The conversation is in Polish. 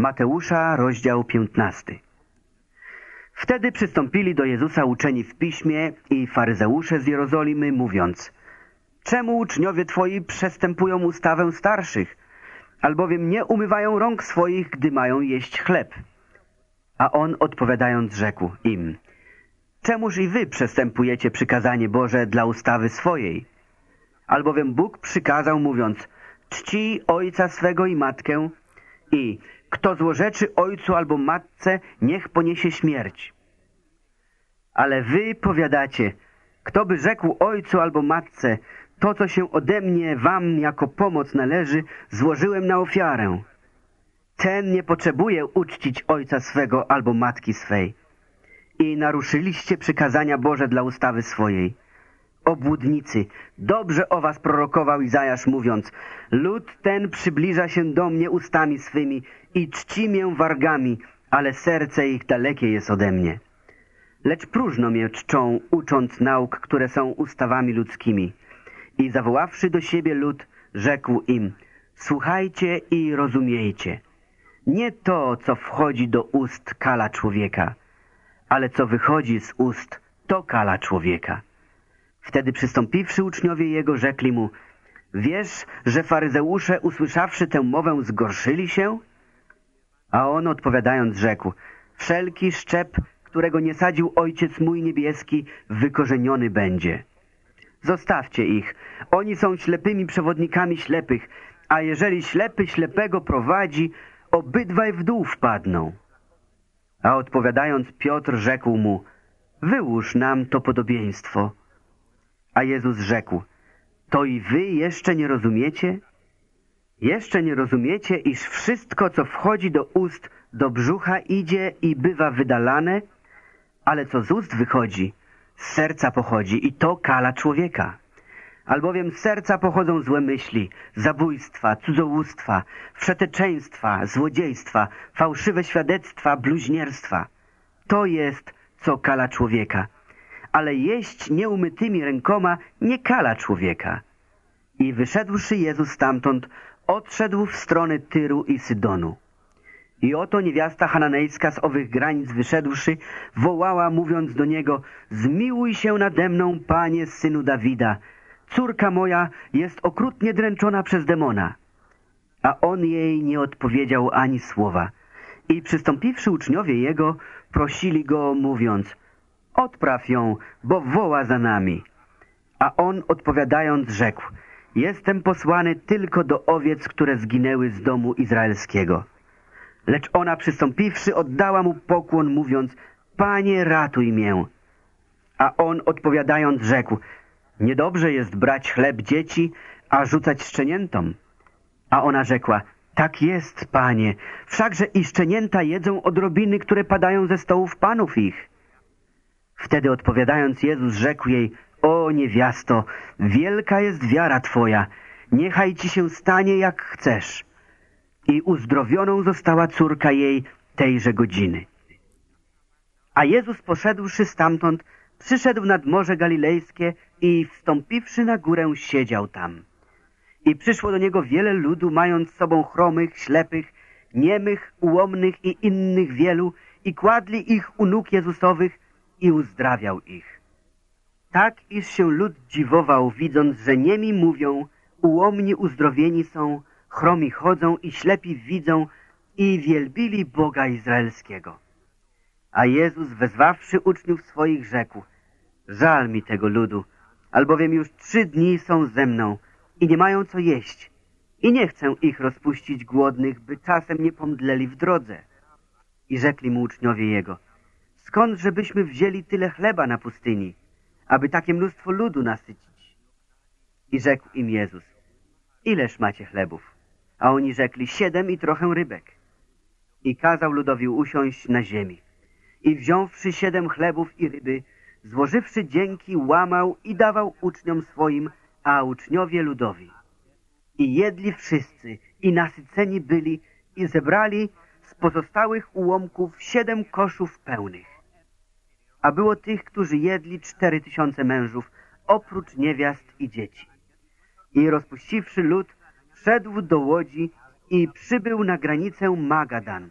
Mateusza, rozdział 15. Wtedy przystąpili do Jezusa uczeni w piśmie i faryzeusze z Jerozolimy, mówiąc Czemu uczniowie Twoi przestępują ustawę starszych, albowiem nie umywają rąk swoich, gdy mają jeść chleb? A on odpowiadając rzekł im Czemuż i wy przestępujecie przykazanie Boże dla ustawy swojej? Albowiem Bóg przykazał, mówiąc Czci ojca swego i matkę i kto złorzeczy ojcu albo matce, niech poniesie śmierć. Ale wy powiadacie, kto by rzekł ojcu albo matce, to, co się ode mnie wam jako pomoc należy, złożyłem na ofiarę. Ten nie potrzebuje uczcić ojca swego albo matki swej. I naruszyliście przykazania Boże dla ustawy swojej obłudnicy. Dobrze o was prorokował Izajasz, mówiąc Lud ten przybliża się do mnie ustami swymi i czci mię wargami, ale serce ich dalekie jest ode mnie. Lecz próżno mnie czczą, ucząc nauk, które są ustawami ludzkimi. I zawoławszy do siebie lud, rzekł im Słuchajcie i rozumiejcie. Nie to, co wchodzi do ust kala człowieka, ale co wychodzi z ust, to kala człowieka. Wtedy przystąpiwszy uczniowie jego, rzekli mu, wiesz, że faryzeusze, usłyszawszy tę mowę, zgorszyli się? A on odpowiadając rzekł, wszelki szczep, którego nie sadził Ojciec mój niebieski, wykorzeniony będzie. Zostawcie ich, oni są ślepymi przewodnikami ślepych, a jeżeli ślepy ślepego prowadzi, obydwaj w dół wpadną. A odpowiadając Piotr rzekł mu, wyłóż nam to podobieństwo. A Jezus rzekł, to i wy jeszcze nie rozumiecie? Jeszcze nie rozumiecie, iż wszystko, co wchodzi do ust, do brzucha idzie i bywa wydalane, ale co z ust wychodzi, z serca pochodzi i to kala człowieka. Albowiem z serca pochodzą złe myśli, zabójstwa, cudzołóstwa, wszeteczeństwa, złodziejstwa, fałszywe świadectwa, bluźnierstwa. To jest, co kala człowieka ale jeść nieumytymi rękoma nie kala człowieka. I wyszedłszy Jezus stamtąd, odszedł w stronę Tyru i Sydonu. I oto niewiasta hananejska z owych granic wyszedłszy, wołała, mówiąc do niego, zmiłuj się nade mną, panie, synu Dawida. Córka moja jest okrutnie dręczona przez demona. A on jej nie odpowiedział ani słowa. I przystąpiwszy uczniowie jego, prosili go, mówiąc, Odpraw ją, bo woła za nami. A on odpowiadając rzekł, jestem posłany tylko do owiec, które zginęły z domu izraelskiego. Lecz ona przystąpiwszy oddała mu pokłon, mówiąc, Panie, ratuj mię. A on odpowiadając rzekł, niedobrze jest brać chleb dzieci, a rzucać szczeniętom. A ona rzekła, tak jest, panie, wszakże i szczenięta jedzą odrobiny, które padają ze stołów panów ich. Wtedy odpowiadając Jezus rzekł jej, o niewiasto, wielka jest wiara Twoja, niechaj Ci się stanie jak chcesz. I uzdrowioną została córka jej tejże godziny. A Jezus poszedłszy stamtąd, przyszedł nad Morze Galilejskie i wstąpiwszy na górę siedział tam. I przyszło do niego wiele ludu, mając sobą chromych, ślepych, niemych, ułomnych i innych wielu i kładli ich u nóg Jezusowych i uzdrawiał ich. Tak, iż się lud dziwował, widząc, że niemi mówią, ułomni uzdrowieni są, chromi chodzą i ślepi widzą i wielbili Boga Izraelskiego. A Jezus, wezwawszy uczniów swoich, rzekł, żal mi tego ludu, albowiem już trzy dni są ze mną i nie mają co jeść i nie chcę ich rozpuścić głodnych, by czasem nie pomdleli w drodze. I rzekli mu uczniowie Jego – Skąd, żebyśmy wzięli tyle chleba na pustyni, aby takie mnóstwo ludu nasycić? I rzekł im Jezus, ileż macie chlebów? A oni rzekli, siedem i trochę rybek. I kazał ludowi usiąść na ziemi. I wziąwszy siedem chlebów i ryby, złożywszy dzięki, łamał i dawał uczniom swoim, a uczniowie ludowi. I jedli wszyscy, i nasyceni byli, i zebrali z pozostałych ułomków siedem koszów pełnych a było tych, którzy jedli cztery tysiące mężów, oprócz niewiast i dzieci. I rozpuściwszy lud, wszedł do łodzi i przybył na granicę Magadan.